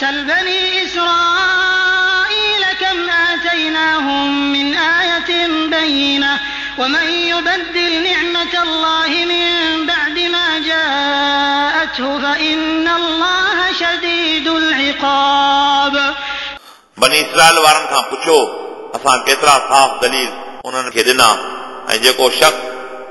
سَلْ بَنِي إِسْرَائِيلَ كَمْ آتَيْنَاهُم مِّنْ آيَةٍ بَيِّنَةٍ ۗ وَمَن يُبَدِّلْ نِعْمَةَ اللَّهِ مِن بَعْدِ مَا جَاءَتْهُ فَإِنَّ اللَّهَ شَدِيدُ الْعِقَابِ. بني إسرائيل وارن کا پوچھو اسان کترا صاف دلیل انہن کے ڏنا ۽ جيڪو شخص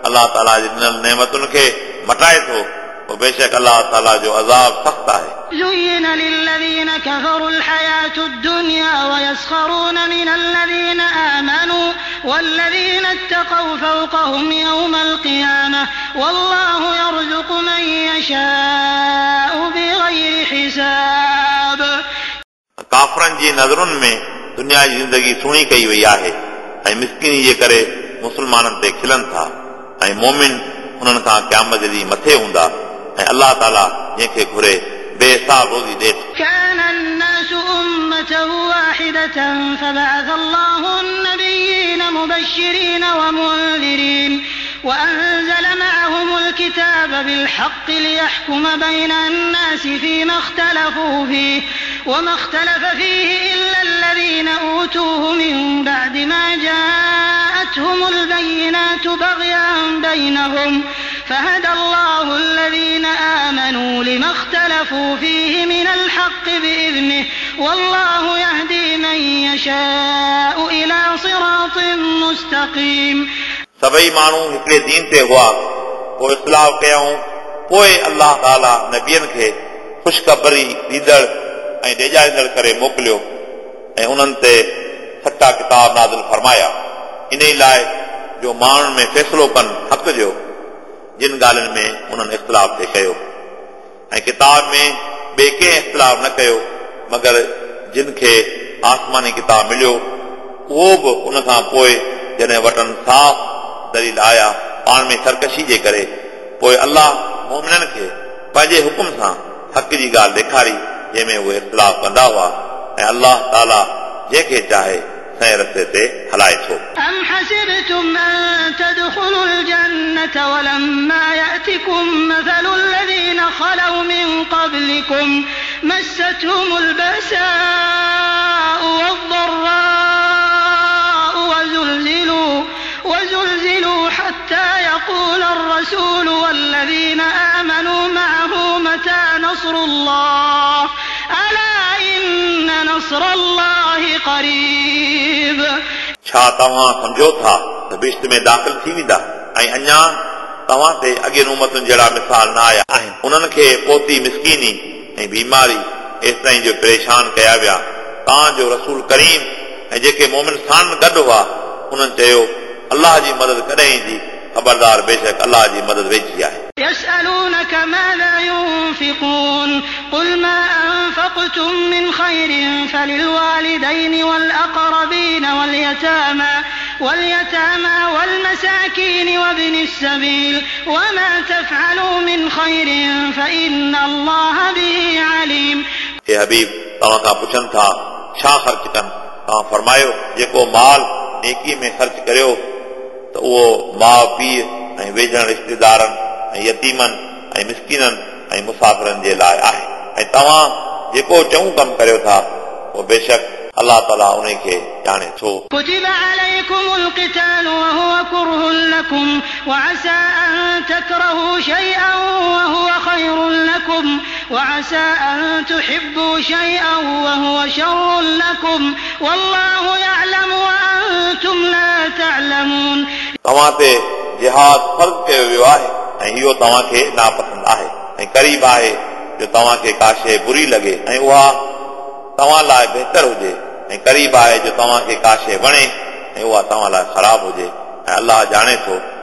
الله تعالی جي ڏنل نعمتن کي مٽائي ٿو थो पोइ बेशक अलाह ताला जो अज़ाब सख़्तु आहे زين للذين كفروا الحياة الدنيا ويسخرون من الذين آمنوا والذين اتقوا فوقهم يوم القيامة والله يرزق من يشاء بغير حساب काफ़रनि जी नज़रुनि में दुनिया जी ज़िंदगी सुहिणी कई वई आहे ऐं मिसकिनी जे करे मुस्लमाननि ते खिलनि था ऐं मोमिन हुननि खां क़यामत जी मथे हूंदा ऐं अलाह ताला जंहिंखे घुरे बेहिसाब रोज़ी ॾिए थो كان الناس أمة واحدة فبعث الله النبيين مبشرين ومنذرين وأنزل معهم الكتاب بالحق ليحكم بين الناس فيما اختلفوا فيه وما اختلف فيه إلا الذين أوتوه من بعد ما جاءتهم البينات بغيا بينهم فهدى الله الذين آمنوا لما اختلفوا فيه من الحق بإذنه والله يهدي من يشاء إلى صراط مستقيم सभई माण्हू हिकिड़े दीन ते हुआ पोइ इस्लाह कयऊं पोइ अलाह ताला नबियनि खे ख़ुशख़बरी ॾींदड़ ऐं ॾेजारींदड़ करे मोकिलियो ऐं उन्हनि ते सटा किताब नाज़िल फरमाया इन ई लाइ जो माण्हुनि में फ़ैसिलो कनि हक़ जो جن ڳالهين ۾ انهن اختلاف ٿي ڪيو. ۽ ڪتاب ۾ ٻئي ڪنهن اختلاف نه ڪيو مگر جن کي آسماني ڪتاب مليو اهو به ان کان پوءِ جڏهن وٽن صاف دليل آيا پاڻ ۾ سرڪشي جي ڪري پوءِ الله مومنن کي پنهنجي حڪم سان حق جي ڳالهه ڏيکاري جنهن ۾ اهي اختلاف ڪندا هئا. ۽ الله تالا جنهن کي چاهي सही रस्ते ते हलाए थो أم حسبتم أن تدخلوا الجنة ولما يأتكم مثل الذين خلوا من قبلكم مستهم البأساء والضراء وزلزلوا وزلزلوا حتى يقول الرسول والذين آمنوا معه متى نصر الله ألا إن نصر الله قريب छा तव्हां सम्झो था त बिश्त में दाख़िल थी वेंदा ऐं अञा तव्हां ते अॻियनि उमतुनि जहिड़ा मिसाल न आया आहिनि उन्हनि खे पोती मिसकीनी ऐं बीमारी एसि ताईं जो परेशान कया विया तव्हांजो रसूल करीम ऐं जेके मोमिन स्थान गॾु हुआ उन्हनि चयो अलाह जी मदद कॾहिं ईंदी ख़बरदार बेशक अलाह जी मदद वेझी आहे أنفقتم من خير فللوالدين والأقربين واليتامى واليتامى والمساكين وابن السبيل وما تفعلوا من خير فإن الله به عليم हे हबीब तव्हां खां पुछनि था छा ख़र्च कनि तव्हां फरमायो जेको माल नेकी में ख़र्च करियो त उहो माउ पीउ ऐं वेझण रिश्तेदारनि ऐं यतीमनि ऐं मिसकिननि ऐं मुसाफ़िरनि जे लाइ आहे ऐं तव्हां जेको चङो कमु करियो था उहो बेशक अलाह ताला उन खे ॼाणे थो كتب عليكم القتال وهو كره لكم وعسى أن تكرهوا شيئا وهو خير لكم وعسى أن تحبوا شيئا وهو شر لكم والله يعلم وأنتم لا تعلمون तव्हां ते जिहाद फ़र्ज़ कयो वियो आहे ऐं इहो तव्हांखे नापसंद आहे ऐं क़रीब आहे جو توهان کي ڪا شيءِ بري لڳي ۽ اها توهان لاءِ بهتر هجي ۽ قريب آهي جو توهان کي ڪا شيءِ وڻي ۽ اها توهان لاءِ خراب هجي ۽ الله ڄاڻي ٿو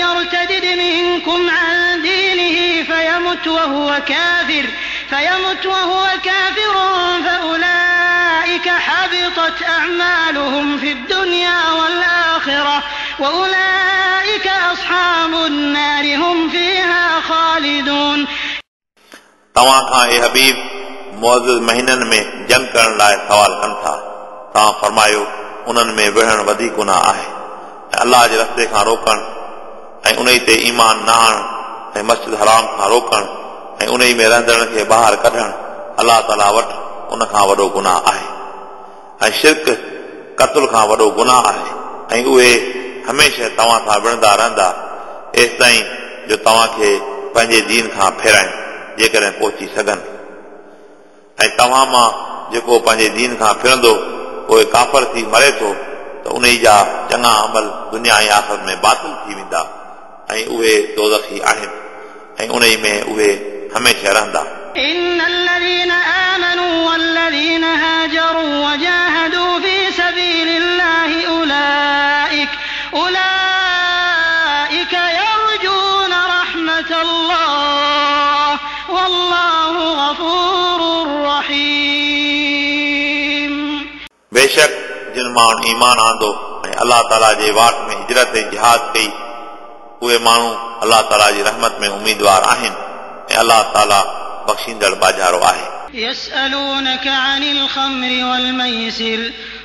يرتدد منكم عن دينه فيمت وهو كافر فيمت وهو كافر فأولئك حبطت أعمالهم في الدنيا والآخرة وأولئك أصحاب النار هم فيها خالدون तव्हां खां ए हबीब मुअज़िज़ महीननि में जंग करण लाइ सवाल कनि था तव्हां फरमायो उन्हनि में विढ़णु वधीक गुनाह आहे ऐं अलाह जे रस्ते खां रोकणु ۽ ان تي ايمان نه آڻڻ ۽ مسجد حرام کان روڪڻ ۽ ان ۾ رهندڙن کي ٻاهر ڪڍڻ الله تعالى وٽ ان کان وڏو گناهه آهي. ۽ شرڪ قتل کان وڏو گناهه آهي. ۽ اهي هميشه توهان سان وڙهندا رهندا. ايس تائين جو توهان کي پنهنجي دين کان ڦيرائن جيڪڏهن پهچي سگهن. ۽ توهان مان جيڪو پنهنجي دين کان ڦرندو پوءِ ڪافر ٿي مري ٿو ته ان جا چڱا عمل دنيا ۽ آخر ۾ باطل ٿي ويندا ऐं उहे दोज़खी आहिनि ऐं उन में उहे हमेशह रहंदा إن الذين آمنوا والذين هاجروا وجاهدوا في سبيل الله أولئك أولئك يرجون رحمة الله والله غفور رحيم बेशक जिन माण्हुनि ईमान आंदो ऐं अलाह ताला जे वाट में हिजरत ऐं जिहाद कई उहे माण्हू अलाह ताला जी रहमत में उमेदवार आहिनि ऐं अलाह ताला बख़्शींदड़ बाजारो आहे يسألونك عن الخمر والميسر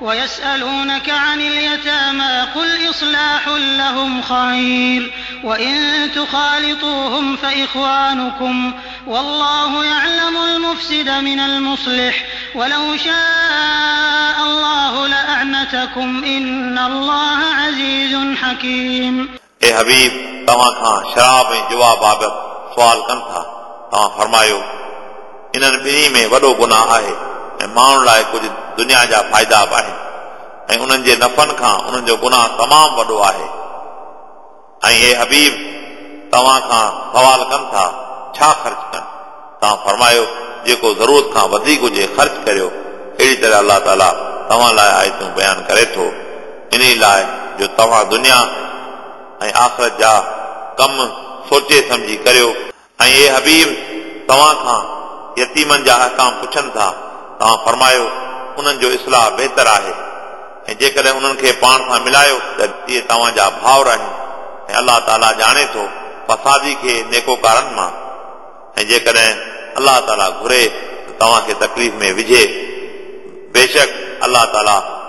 ويسألونك عن اليتامى قل إصلاح لهم خير وإن تخالطوهم فإخوانكم والله يعلم المفسد من المصلح ولو شاء الله لأعنتكم إن الله عزيز حكيم ए हबीब तव्हां खां शराब ऐं जुआ बाबति सुवाल कनि था तव्हां फरमायो इन्हनि ॿिन्ही में वॾो गुनाह आहे ۽ ماڻهن لاءِ ڪجهه دنيا جا فائدا به آهن. ۽ انهن جي نفن کان انهن جو گناهه تمام وڏو آهي. اي حبيب توهان کان سوال ڪن ٿا ڇا خرچ ڪن؟ توهان فرمايو جيڪو ضرورت کان وڌيڪ هجي خرچ ڪريو. اهڙي طرح الله تعالى توهان لاءِ آيتون بيان ڪري ٿو. ان لاءِ جو توهان دنيا ۽ آخرت جا ڪم سوچي سمجهي ڪريو. ۽ اي حبيب توهان کان يتيمن جا احڪام پڇن ٿا توهان فرمايو انهن جو اصلاح بهتر آهي. ۽ جيڪڏهن انهن کي پاڻ سان ملايو ته اهي توهان جا ڀائر آهن. ۽ الله تعالى ڄاڻي ٿو فسادي کي نيڪوڪارن مان. ۽ جيڪڏهن الله تعالى گهري ته توهان کي تڪليف ۾ وجهي. بيشڪ الله تعالى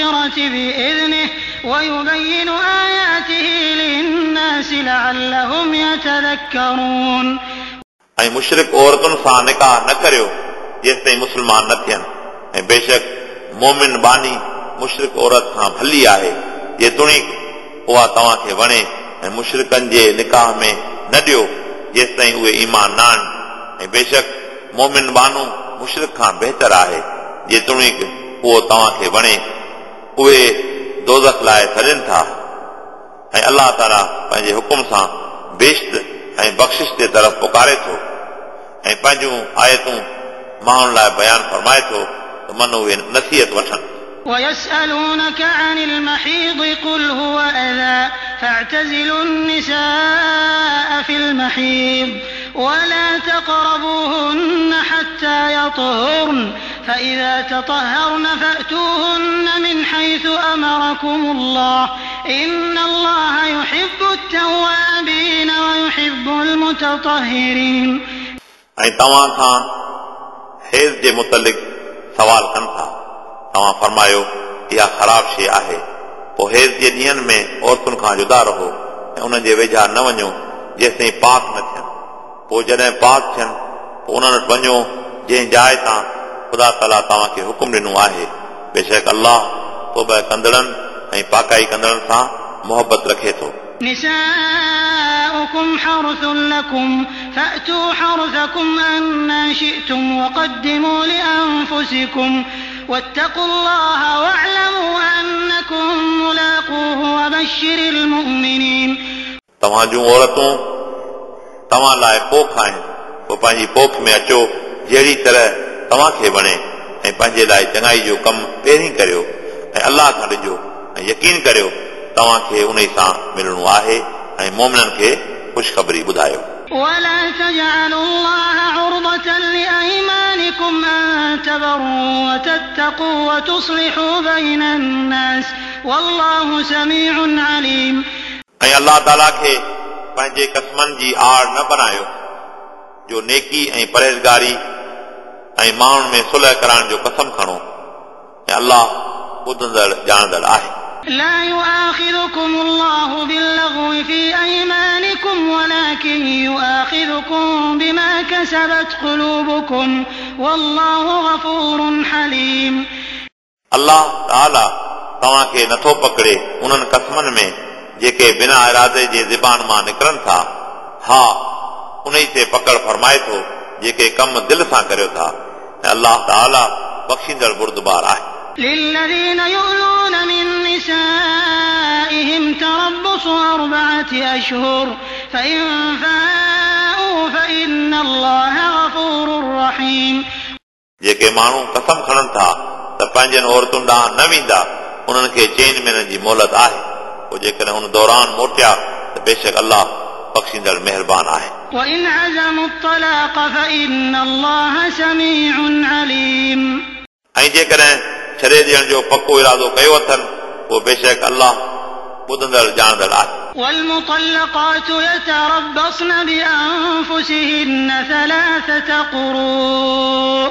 والمغفرة بإذنه ويبين آياته للناس لعلهم يتذكرون ऐं मुशरिक औरतुनि सां निकाह न करियो जेसि ताईं मुस्लमान न थियनि ऐं बेशक मोमिन बानी मुशरिक औरत खां भली आहे जेतोणीक उहा तव्हांखे वणे ऐं मुशरिकनि जे निकाह में न ॾियो जेसि ताईं उहे ईमान न आणनि ऐं बेशक मोमिन बानू मुशरिक खां बहितर आहे जेतोणीक उहो तव्हांखे वणे उहे दोज़ख लाइ सॾनि था ऐं अलाह ताला पंहिंजे हुकुम सां बेश्त ऐं बख़्शिश जे तरफ़ पुकारे थो ऐं पंहिंजूं आयतूं माण्हुनि लाइ बयानु फरमाए थो त मन उहे नसीहत वठनि ويسألونك عن المحيض قل هو أذى فاعتزلوا النساء في المحيض ولا تقربوهن حتى يطهرن فإذا تطهرن فأتوهن من حيث أمركم الله إن الله يحب التوابين ويحب المتطهرين ऐं तव्हां खां हेज़ जे मुतलिक़ सवाल कनि था तव्हां फरमायो इहा ख़राब शइ आहे पोइ हेज़ जे ॾींहंनि में औरतुनि खां जुदा रहो ऐं उन्हनि जे वेझा न वञो जेसिताईं पाक न थियनि पोइ जॾहिं पाक थियनि पोइ उन्हनि वटि वञो जंहिं जाइ तां ख़ुदा ताला तव्हांखे हुकुम ॾिनो आहे बेशक अलाह तोब कंदड़नि ऐं पाकाई कंदड़नि सां मोहबत रखे थो نساؤكم حرث لكم فأتوا حرثكم أنا شئتم وقدموا لأنفسكم واتقوا الله واعلموا أنكم ملاقوه وبشر المؤمنين तव्हां जूं औरतूं तव्हां लाइ पोख आहिनि पोइ पंहिंजी पोख में अचो जहिड़ी तरह तव्हांखे वणे ऐं पंहिंजे लाइ चङाई जो कमु पहिरीं करियो ऐं अलाह खां ॾिजो ऐं यकीन करियो तव्हांखे उन सां मिलणो आहे ऐं मोमिननि खे ख़ुशख़बरी ॿुधायो ولا تجعلوا الله عرضة لأيمانكم أن تبروا وتتقوا وتصلحوا بين الناس والله سميع عليم ऐं अलाह ताला खे पंहिंजे कस्मनि जी आड़ न बनायो जो नेकी ऐं परहेज़गारी ऐं माण्हुनि में सुलह कराइण जो कसम खणो ऐं अलाह ॿुधंदड़ ॼाणंदड़ आहे لا يؤاخذكم الله باللغو في أيمانكم ولكن يؤاخذكم بما كسبت قلوبكم والله غفور حليم अलाह ताला तव्हांखे नथो पकड़े उन्हनि क़स्मनि में जेके बिना इरादे जे ज़बान मां निकिरनि था हा उन ते पकड़ फरमाए थो जेके कम दिलि सां करियो था ऐं अलाह ताला बख़्शींदड़ बुरदबार आहे للذين يؤلون من نسائهم تربص أربعة أشهر فإن فاءوا فإن الله غفور رحيم जेके माण्हू कसम खणनि था त पंहिंजनि औरतुनि ॾांहुं न वेंदा उन्हनि खे चइनि महीननि जी मोहलत आहे पोइ जेकॾहिं हुन दौरान मोटिया त बेशक अलाह बख़्शींदड़ महिरबान आहे وإن عزموا الطلاق فإن الله سميع عليم ऐं जेकॾहिं छॾे ॾियण जो पको इरादो कयो अथनि पोइ बेशक अलाह ॿुधंदड़ ॼाणंदड़ आहे والمطلقات يتربصن بأنفسهن ثلاثة قروء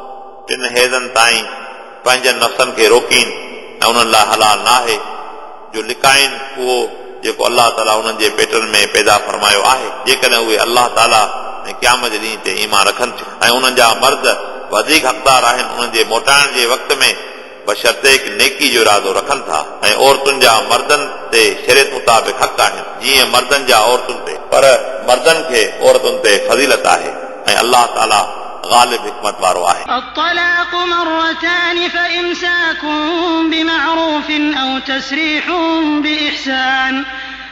ٽن حيضن تائين پنهنجن نفسن کي روڪين ۽ انهن لاءِ حلال نه آهي جو لڪائن اهو جيڪو الله تعالى انهن جي پيٽن ۾ پيدا فرمايو آهي جيڪڏهن اهي الله تعالى ۽ قيام جي ڏينهن تي ايمان رکن ٿيون. ۽ انهن جا مرد وڌيڪ حقدار آهن انهن جي موٽائڻ جي وقت ۾ بشرطيڪ نيڪي جو ارادو رکن ٿا. ۽ عورتن جا مردن تي شريعت مطابق حق آهن جيئن مردن جا عورتن تي. پر مردن کي عورتن تي فضيلت آهي. ۽ الله تالا غالب حكمت وارو آهي الطلاق مرتان فإمساك بمعروف أو تسريح بإحسان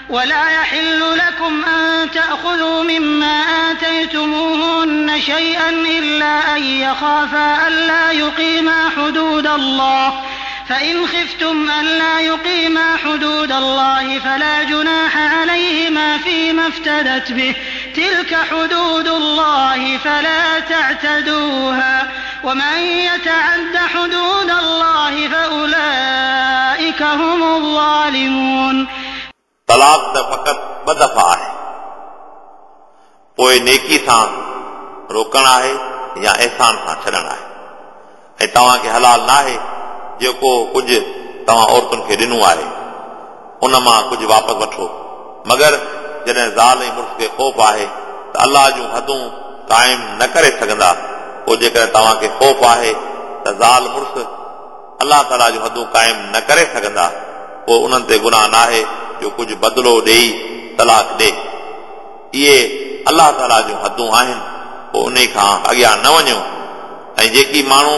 ولا يحل لكم أن تأخذوا مما آتيتموهن شيئا إلا أن يخافا ألا يقيما حدود الله. فإن خفتم ألا يقيما حدود الله فلا جناح عليهما فيما افتدت به. تلك حدود الله فلا تعتدوها ومن يتعد حدود الله فأولئك هم الظالمون तलाक त फ़क़ति ॿ दफ़ा आहे पोइ नेकी सां रोकणु आहे या अहसान सां छॾणु आहे ऐं तव्हांखे हलाल न आहे जेको कुझु तव्हां औरतुनि खे ॾिनो आहे उन मां कुझु वापसि वठो मगर جڏهن زال ۽ مڙس کي خوف آهي ته الله جون حدون قائم نه ڪري سگهندا. پوءِ جيڪڏهن توهان کي خوف آهي ته زال مڙس الله تعالى جون حدون قائم نه ڪري سگهندا. پوءِ انهن تي گناهه نه آهي جو ڪجهه بدلو ڏيئي طلاق ڏي. اهي الله تعالى جون حدون آهن. پوءِ ان کان اڳيان نه وڃو. ۽ جيڪي ماڻهو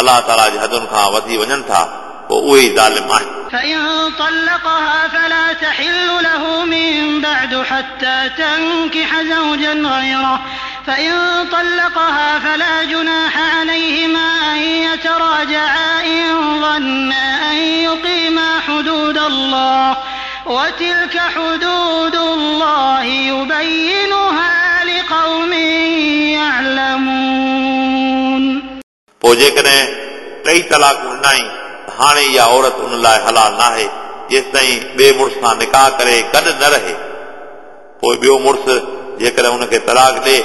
الله تالا جي حدن کان وڌي وڃن ٿا पोइ उहे ई ज़ालिम आहिनि فإن طلقها فلا تحل له من بعد حتى تنكح زوجا غيره فإن طلقها فلا جناح عليهما أن يتراجعا إن ظنا أن يقيما حدود الله وتلك حدود الله يبينها لقوم يعلمون पोइ जेकॾहिं टई तलाकूं ॾिनाई هاڻي اها عورت ان لاءِ حلال ناهي جيس تائين ٻئي مڙس سان نڪاح ڪري گڏ نه رهي. پوءِ ٻيو مڙس جيڪڏهن هن کي طلاق ڏي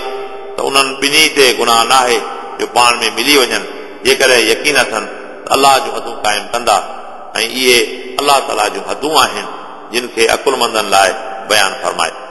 ته انهن ٻنهي تي گناهه ناهي جو پاڻ ۾ ملي وڃن. جيڪڏهن يقين اٿن ته الله جون حدون قائم ڪندا ۽ اهي الله تعالى جون حدون آهن جن کي عقلمندن لاءِ بيان فرمائي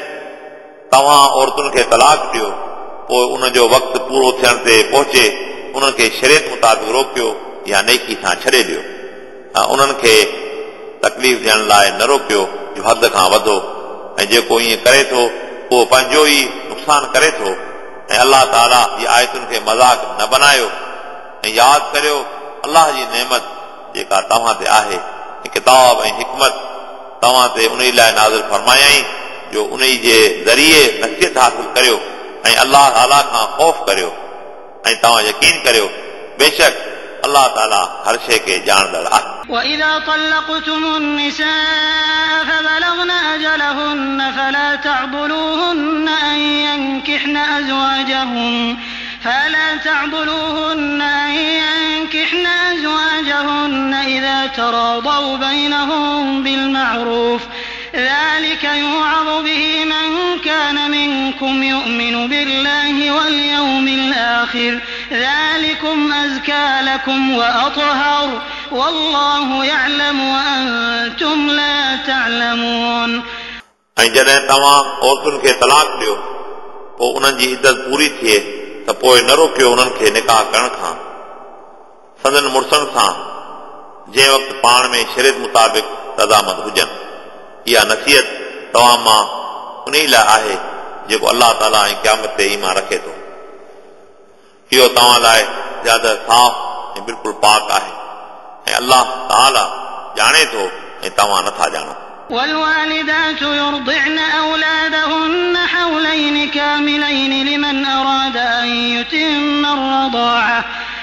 توهان عورتن کي طلاق ڏيو پوءِ ان جو وقت پورو ٿيڻ تي پهچي انهن کي شريعت مطابق روڪيو يا نيڪي سان ڇڏي ڏيو. ۽ انهن کي تڪليف ڏيڻ لاءِ نه روڪيو جو حد کان وڌو. ۽ جيڪو ائين ڪري ٿو اهو پنهنجو ئي نقصان ڪري ٿو. ۽ الله تعالى جي آيتن کي مذاق نه بنايو. ۽ ياد ڪريو الله جي نعمت جيڪا توهان تي آهي ڪتاب ۽ حڪمت. توهان تي ان لاءِ نازل فرمايائي जो उन जे ज़रिए नसीहत हासिल करियो ऐं अलाह ताला खां ख़ौफ़ करियो ऐं तव्हां यकीन करियो बेशक अलाह ताला हर शइ खे ॼाणंदड़ आहे وإذا طلقتم النساء فبلغن أجلهن فلا تعضلوهن أن ينكحن أزواجهن فلا تعضلوهن أن ينكحن أزواجهن إذا تراضوا بينهم بالمعروف ذلك يوعظ به من كان منكم يؤمن بالله واليوم الآخر ذلكم أزكى لكم وأطهر والله يعلم وأنتم لا تعلمون ऐं जॾहिं तव्हां औरतुनि खे तलाक ॾियो पोइ उन्हनि जी इज़त पूरी थिए त पोइ न रोकियो उन्हनि खे निकाह करण खां संदन मुड़ुसनि सां जंहिं वक़्तु पाण में शरीत मुताबिक़ रज़ामंद हुजनि इहा नसीहत तव्हां मां उन लाइ आहे जेको अलाह ताला ऐं क़यामत ते ईमान रखे थो इहो तव्हां लाइ ज्यादा साफ़ ऐं बिल्कुलु पाक आहे ऐं अलाह ताला ॼाणे थो ऐं तव्हां नथा ॼाणो والوالدات يرضعن أولادهن حولين كاملين لمن أراد أن يتم الرضاعة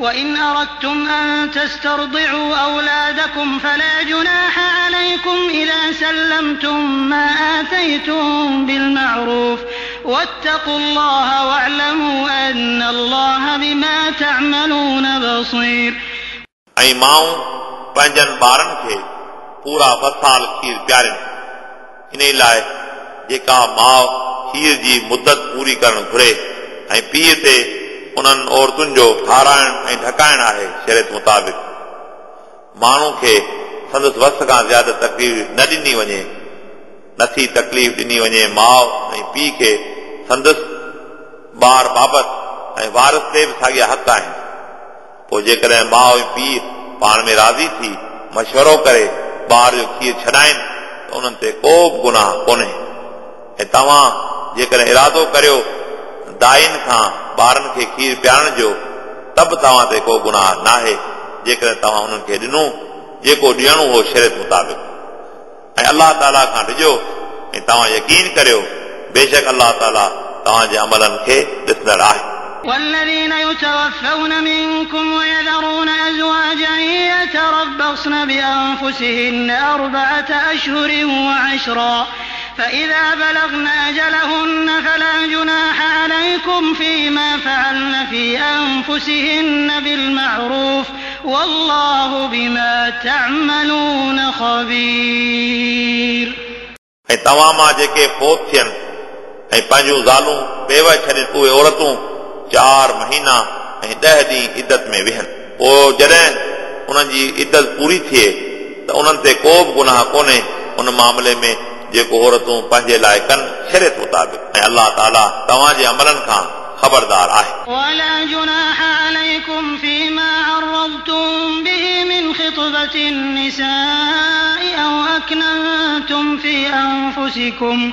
وإن أردتم أن تسترضعوا أولادكم فلا جناح عليكم إذا سلمتم ما آتيتم بالمعروف واتقوا الله واعلموا أن الله بما تعملون بصير ऐं माण्हू पंहिंजनि ॿारनि खे पूरा ॿ साल खीर पियारनि इन लाइ जेका माउ खीर जी मुदत पूरी करणु घुरे ऐं पीउ ते انهن عورتن جو کارائڻ ۽ ڍڪائڻ آهي شريت مطابق. ماڻهو کي سندس وس کان زياده تڪليف نه ڏني وڃي نٿي تڪليف ڏني وڃي ماءُ ۽ پيءُ کي سندس ٻار بابت ۽ وارث تي به ساڳيا حق آهن. پوءِ جيڪڏهن ماءُ ۽ پيءُ پاڻ ۾ راضي ٿي مشورو ڪري ٻار جو کير ڇڏائن ته انهن تي ڪو به گناهه ڪونهي. ۽ توهان جيڪڏهن ارادو ڪريو दाइन खां ॿारनि खे खीर पियारण जो त बि तव्हां ते को गुनाह नाहे जेकॾहिं तव्हां उन्हनि खे ॾिनो जेको ॾियणो हो शरीत मुताबिक़ ऐं अलाह ताला खां ॾिजो ऐं तव्हां यकीन करियो बेशक अलाह ताला तव्हांजे अमलनि खे ॾिसंदड़ आहे والذين يتوفون منكم ويذرون أزواجا يتربصن بأنفسهن أربعة أشهر وعشرا فإذا بلغن أجلهن فلا جناح عليكم فيما فعلن في أنفسهن بالمعروف والله بما تعملون خبير ऐं तव्हां मां जेके फोत थियनि ऐं पंहिंजूं ज़ालूं पेव छॾनि उहे औरतूं चार महीना ऐं ॾह ॾींहं इदत में विहनि पोइ जॾहिं उन्हनि जी इदत पूरी थिए त उन्हनि ते को बि गुनाह कोन्हे उन मामले में जेको औरतूं पंहिंजे लाइ कनि शरीत मुताबिक़ ऐं अलाह ताला तव्हांजे अमलनि खां ख़बरदार आहे ولا جناح عليكم فيما عرضتم به من خطبة النساء أو أكننتم في أنفسكم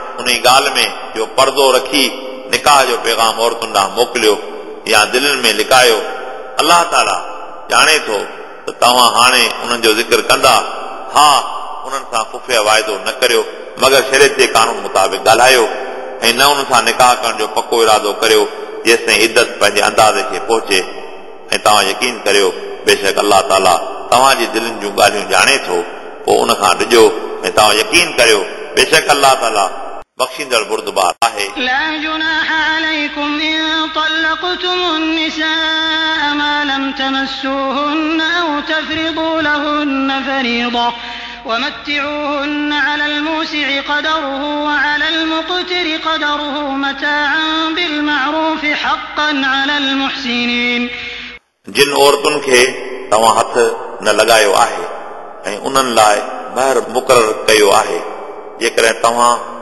ان ڳالهه ۾ جو پردو رکي نڪاح جو پيغام عورتن ڏانهن موڪليو يا دلن ۾ لڪايو. الله تعالى ڄاڻي ٿو ته توهان هاڻي انهن جو ذڪر ڪندا. ها انهن سان خفيه واعدو نه ڪريو مگر شريعت جي قانون مطابق ڳالهايو ۽ نه ان سان نڪاح ڪرڻ جو پڪو ارادو ڪريو جيستائين عدت پنهنجي اندازي کي پهچي. ۽ توهان يقين ڪريو بيشڪ الله تعالى توهان جي دلن جون ڳالهيون ڄاڻي ٿو پوءِ ان کان ڊڄو ۽ توهان يقين ڪريو بيشڪ الله تعالى بخشندڑ بردبار آهي لا جناح عليكم إن طلقتم النساء ما لم تمسوهن أو تفرضوا لهن فريضة ومتعوهن على الموسع قدره وعلى المقتر قدره متاعا بالمعروف حقا على المحسنين۔ جن عورتن کے توهان هٿ نہ لگایو آهي ۽ انهن لاءِ مهر مقرر ڪيو آهي جيڪڏهن توهان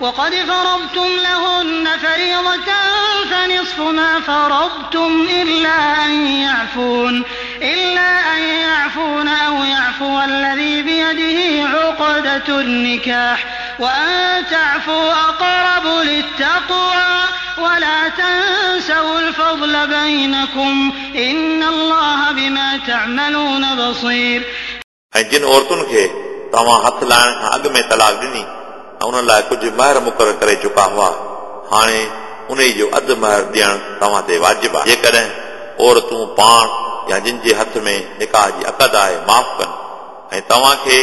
وقد فرضتم لهن فريضة فنصف ما فرضتم إلا أن يعفون إلا أن يعفون أو يعفو الذي بيده عقدة النكاح وأن تعفوا أقرب للتقوى ولا تنسوا الفضل بينكم إن الله بما تعملون بصير ऐं जिन औरतुनि खे तव्हां हथ लाइण खां अॻु में तलाक ॾिनी ऐं उन लाइ कुझु महर मुक़ररु करे चुका हुआ हाणे उन जो अधु महर ॾियणु तव्हां ते वाजिबु आहे जेकॾहिं औरतूं पाण या जिन जे हथ में निकाह जी अक़द आहे माफ़ कनि ऐं तव्हांखे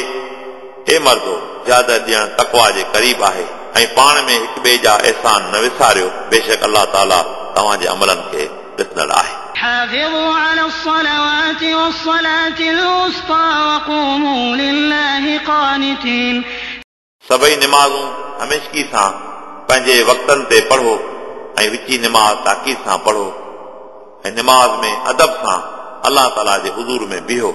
हे मर्दो ज्यादा ॾियणु तकवा जे क़रीब आहे ऐं पाण में हिक ॿिए जा अहसान न विसारियो बेशक अलाह ताला तव्हांजे अमलनि खे ॾिसंदड़ आहे حافظوا على الصلوات والصلاة الوسطى وقوموا لله قانتين सभई निमाज़ूं हमेशगी सां पंहिंजे वक़्तनि ते पढ़ो ऐं विची निमाज़ ताक़ीद सां पढ़ो ऐं निमाज़ में अदब सां अलाह ताला जे हज़ूर में बीहो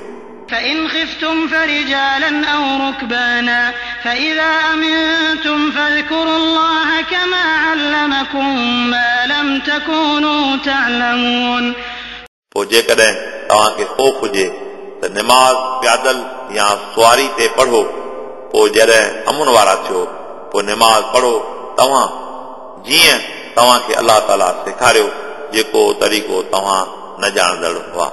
فإن خفتم فرجالا أو ركبانا فإذا أمنتم فاذكروا الله كما علمكم ما لم تكونوا تعلمون पोइ जेकॾहिं तव्हांखे ख़ौफ़ हुजे त निमाज़ प्यादल या सुवारी ते पढ़ो پوءِ جڏهن امن وارا ٿيو پوءِ نماز پڙهو توهان جيئن توهان کي الله تعالى سيکاريو جيڪو طريقو توهان نه ڄاڻندڙ هئا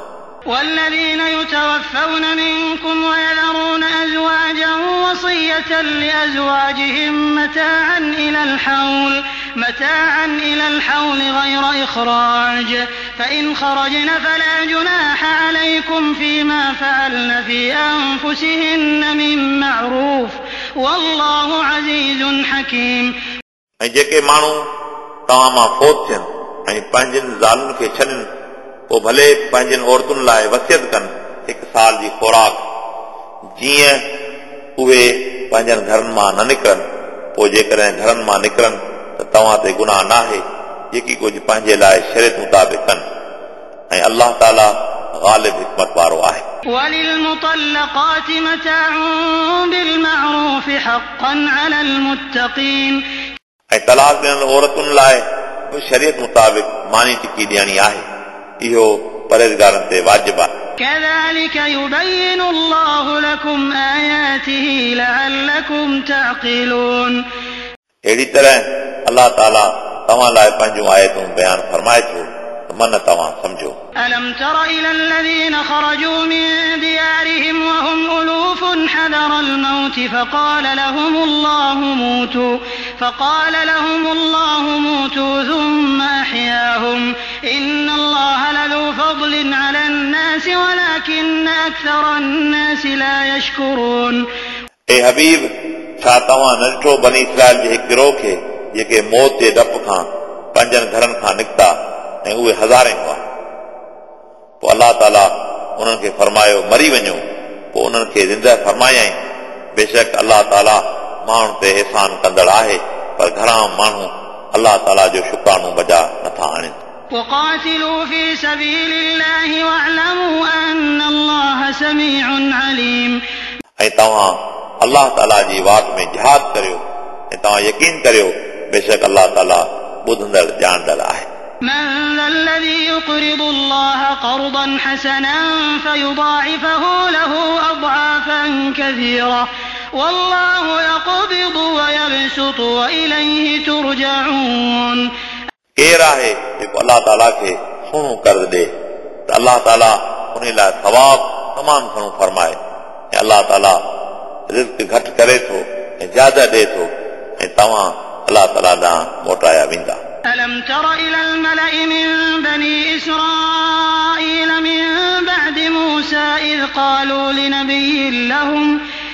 والذين يتوفون منكم ويذرون أزواجا وصية لأزواجهم متاعا إلى الحول متاعا إلى الحول غير إخراج فإن خرجن فلا جناح عليكم فيما فعلن في أنفسهن من معروف والله عزيز حكيم ऐं जेके माण्हू तव्हां मां फोत थियनि ऐं पंहिंजनि ज़ालुनि खे छॾनि पोइ भले पंहिंजनि औरतुनि लाइ वसियत कनि हिकु साल जी ख़ुराक जीअं उहे पंहिंजनि घरनि मां न निकिरनि पोइ जेकॾहिं घरनि मां निकिरनि त तव्हां ते गुनाह नाहे जेकी कुझु पंहिंजे लाइ शरीत मुताबिक़ कनि ऐं अलाह ताला ग़ालिब हिकमत वारो आहे وللمطلقات متاع بالمعروف حقا على المتقين ऐं तलाक ॾियण औरतुनि लाइ शरीयत मुताबिक़ मानी टिकी ॾियणी आहे इहो परहेज़गारनि ते वाजिबु आहे كذلك يبين الله لكم آياته لعلكم تعقلون अहिड़ी तरह अलाह ताला तव्हां लाइ पंहिंजूं आयतूं बयानु फरमाए थो मन तव्हां सम्झो ألم تر إلى الذين خرجوا من ديارهم وهم ألوف حذر الموت فقال لهم الله موتوا فقال لهم الله موتوا ثم أحياهم إن الله لذو فضل على الناس ولكن أكثر الناس لا يشكرون اے حبیب छा तव्हां न ॾिठो बनी इसराइल जे हिकु गिरोह खे जेके मौत जे डप खां पंजनि घरनि खां निकिता ऐं उहे हज़ारे हुआ पोइ अलाह ताला उन्हनि खे फरमायो मरी वञो पोइ उन्हनि खे ज़िंदह फरमायई बेशक अलाह ताला माण्हुनि ते अहसान कंदड़ आहे पर घणा माण्हू अलाह ताला जो शुक्रानो बजा नथा आणनि وقاتلوا في سبيل الله واعلموا أن الله سميع عليم ऐं तव्हां अलाह ताला जी वात में जिहाद करियो ऐं तव्हां यकीन करियो बेशक अलाह ताला ॿुधंदड़ ॼाणंदड़ आहे من ذا الذي يقرض الله قرضا حسنا فيضاعفه له أضعافا كثيرة والله يقبض ويبسط وإليه ترجعون केरु आहे जेको अलाह ताला खे सुहिणो कर्ज़ ॾे त अलाह ताला उन लाइ सवाब तमामु घणो फरमाए ऐं अलाह ताला रिस्क घटि करे थो ऐं ज्यादा ॾे थो ऐं तव्हां अलाह ताला ॾांहुं मोटाया वेंदा ألم تر إلى الملأ من بني إسرائيل من بعد موسى إذ قالوا لنبي لهم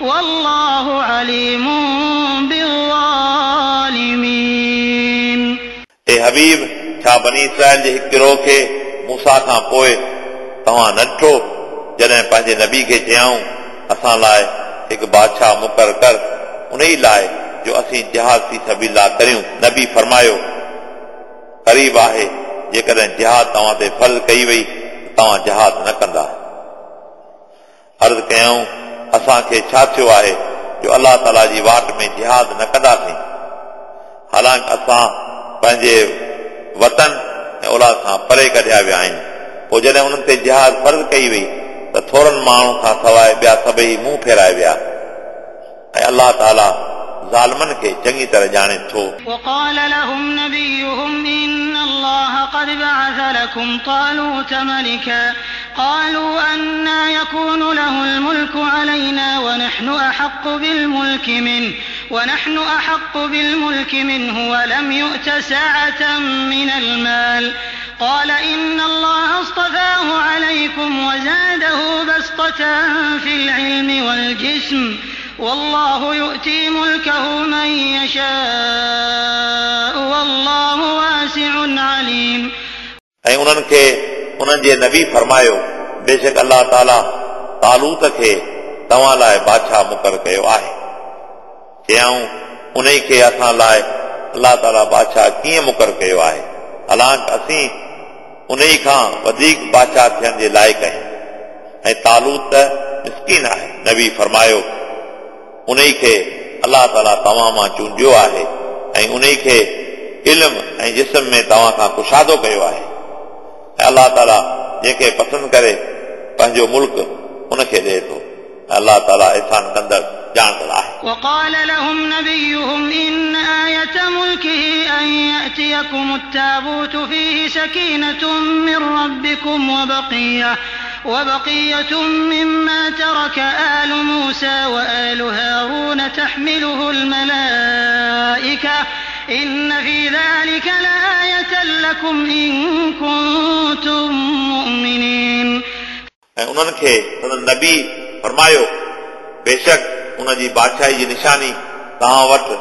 والله عليم بالظالمين ए हबीब छा बनी इसराइल जे हिकु गिरोह खे मूसा खां पोइ तव्हां न ॾिठो जॾहिं पंहिंजे नबी खे चयऊं असां लाइ हिकु बादशाह मुक़ररु कर उन ई लाइ जो असीं जहाज़ थी सबीला करियूं नबी फरमायो क़रीब आहे जेकॾहिं जिहाद तव्हां ते फर्ज़ कई वई तव्हां जहाद न कंदा अर्ज़ु कयऊं اسان کي ڇا ٿيو آهي جو الله تعاليٰ جي واٽ ۾ جهاد نه ڪنداسين؟ حالانڪه اسان پنهنجي وطن ۽ اولاد کان پري ڪڍيا ويا آهيون. پوءِ جڏهن انهن تي جهاد فرض ڪئي وئي ته ٿورن ماڻهن کان سواءِ ٻيا سڀئي منهن ڦيرائي ويا. ۽ الله تالا ظالمن کي چڱي طرح ڄاڻي ٿو وقال لهم نبيهم إن الله قد بعث لكم طالوت ملكا۔ قالوا أنا يكون له الملك علينا ونحن أحق بالملك منه۔ ونحن أحق بالملك منه ولم يؤت سعة من المال۔ قال إن الله اصطفاه عليكم وزاده بسطة في العلم والجسم۔ والله يؤتي ملكه من يشاء والله واسع عليم ऐं उन्हनि खे उन्हनि जे नबी फरमायो बेशक अलाह ताला तालूत खे तव्हां लाइ बादशाह मुक़ररु कयो आहे चयऊं उन खे असां लाइ अलाह ताला बादशाह कीअं मुक़ररु कयो आहे हालांकि असीं उन खां वधीक बादशाह थियण जे लाइक़ आहियूं ऐं तालूत मिसकिन आहे नबी फरमायो उन खे अलाह ताला तव्हां मां चूंडियो आहे ऐं उन खे इल्म ऐं जिस्म में तव्हां खां कुशादो कयो आहे ऐं अलाह ताला जंहिंखे पसंदि करे पंहिंजो मुल्क उनखे ॾिए थो अलाह ताला एहसान कंदड़ ॼाणंदड़ आहे وقال لهم نبيهم إن آية ملكه أن يأتي يأتيكم التابوت فيه سكينة من ربكم وبقية وبقية مما ترك آل موسى وآل هارون تحمله الملائكة إن في ذلك لآية لكم إن كنتم مؤمنين ऐं उन्हनि खे हुननि नबी फरमायो बेशक उन जी बादशाही जी निशानी तव्हां वटि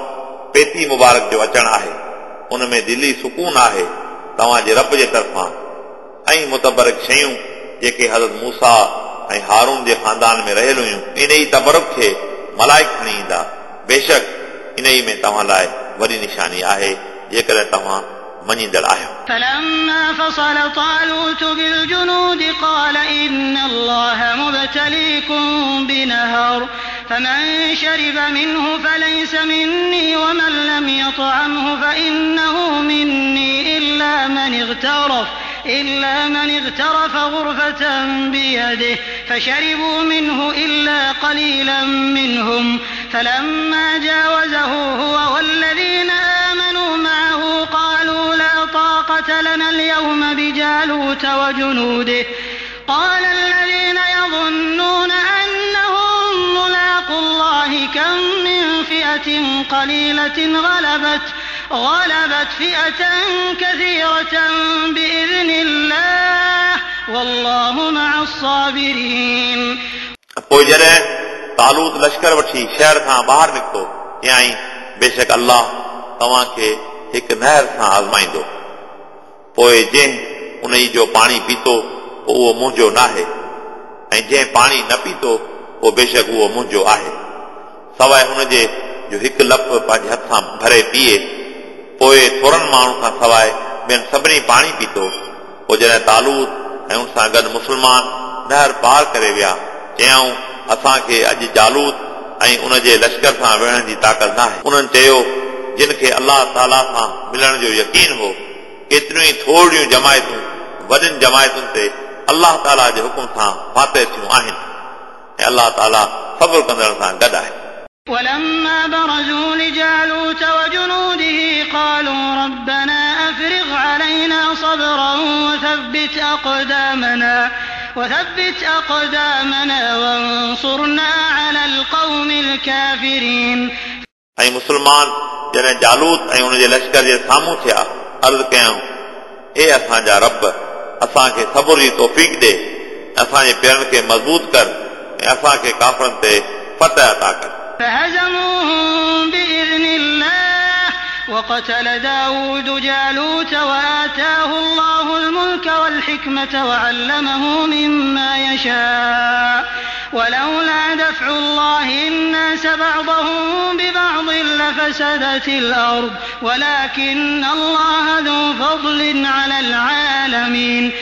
पेती मुबारक जो अचणु आहे उन में दिली सुकून आहे तव्हांजे रब जे तरफ़ां ऐं मुतबरक शयूं जेके हज़रत मूसा ऐं हारून जे ख़ानदान में रहियल हुयूं इन ई तबरुक खे मलाइक खणी ईंदा बेशक इन ई में तव्हां लाइ वॾी निशानी आहे जेकॾहिं तव्हां मञींदड़ आहियो فلما فصل طالوت بالجنود قال إن الله مبتليكم بنهر فمن شرب منه فليس مني ومن لم يطعمه فإنه مني إلا من اغترف إلا من اغترف غرفة بيده فشربوا منه إلا قليلا منهم فلما جاوزه هو والذين آمنوا معه قالوا لا طاقة لنا اليوم بجالوت وجنوده قال الذين يظنون أنهم ملاقوا الله كم من فئة قليلة غلبت غلبت فئة كثيرة بإذن الله والله مع الصابرين पोइ जॾहिं तालूत लश्कर वठी शहर खां ॿाहिरि निकितो याई बेशक अल्लाह तव्हांखे हिकु नहर सां आज़माईंदो पोइ जंहिं उन जो पाणी पीतो पोइ उहो मुंहिंजो नाहे ऐं जंहिं पाणी न पीतो पोइ बेशक उहो मुंहिंजो आहे सवाइ हुनजे जो हिकु लप पंहिंजे हथ सां भरे पीए पोइ थोरनि माण्हुनि खां सवाइ ॿियनि सभिनी पाणी पीतो पोइ जॾहिं तालूत ऐं हुन सां गॾु मुस्लमान नहर पार करे विया चयऊं असांखे अॼु जालूत ऐं उन जे लश्कर सां विढ़ण जी ताक़त न आहे उन्हनि चयो जिन खे अलाह ताला सां मिलण जो यकीन हो केतिरियूं ई थोरियूं जमायतूं वॾियुनि जमायतुनि ते अलाह ताला जे हुकुम सां फाते थियूं आहिनि ऐं अलाह ताला सब्र कंदड़ सां गॾु आहे ولما برزوا لجالوت وجنوده قالوا ربنا أفرغ علينا صبرا وثبت أقدامنا وثبت أقدامنا وانصرنا على القوم الكافرين ऐं मुस्लमान जॾहिं जालूत ऐं हुनजे लश्कर जे साम्हूं थिया अर्ज़ु कयऊं हे असांजा रब असांखे सबुर जी तौफ़ीक ॾे असांजे पेरनि खे मज़बूत कर ऐं असांखे काफ़रनि ते फतह अता कर فهزموهم بإذن الله وقتل داود جالوت وآتاه الله الملك والحكمة وعلمه مما يشاء. ولولا دفع الله الناس بعضهم ببعض لفسدت الأرض. ولكن الله ذو فضل على العالمين.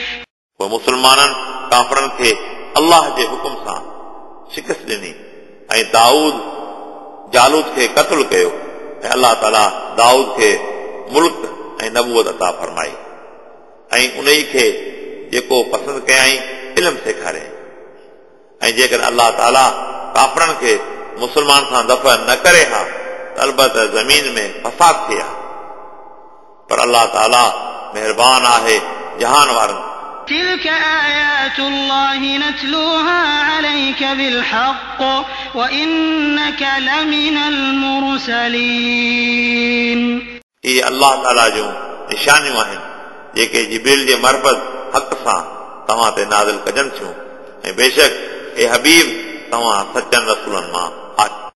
ومسلمانا كافرا کي الله جي حڪم سان شڪست ڏني ۽ داؤد جالوت کے قتل کيو क़तलु कयो ऐं अलाह ताला दाऊद खे मुल्क ऐं नबूअत अता फरमाई ऐं उन ई खे जेको पसंदि कयई इल्मु सेखारियईं ऐं जेकॾहिं अलाह ताला काफ़रनि खे मुस्लमान सां दफ़ा न करे हा त अलबत ज़मीन में फसाद थिए हा पर अलाह ताला महिरबान आहे जहान वारनि تلك آيات الله نتلوها عليك بالحق وإنك لمن المرسلين इहे अलाह ताला जूं निशानियूं आहिनि जेके जिबिल जे मरबत हक़ सां तव्हां ते नाज़िल कजनि थियूं ऐं बेशक हे हबीब तव्हां सचनि रसूलनि मां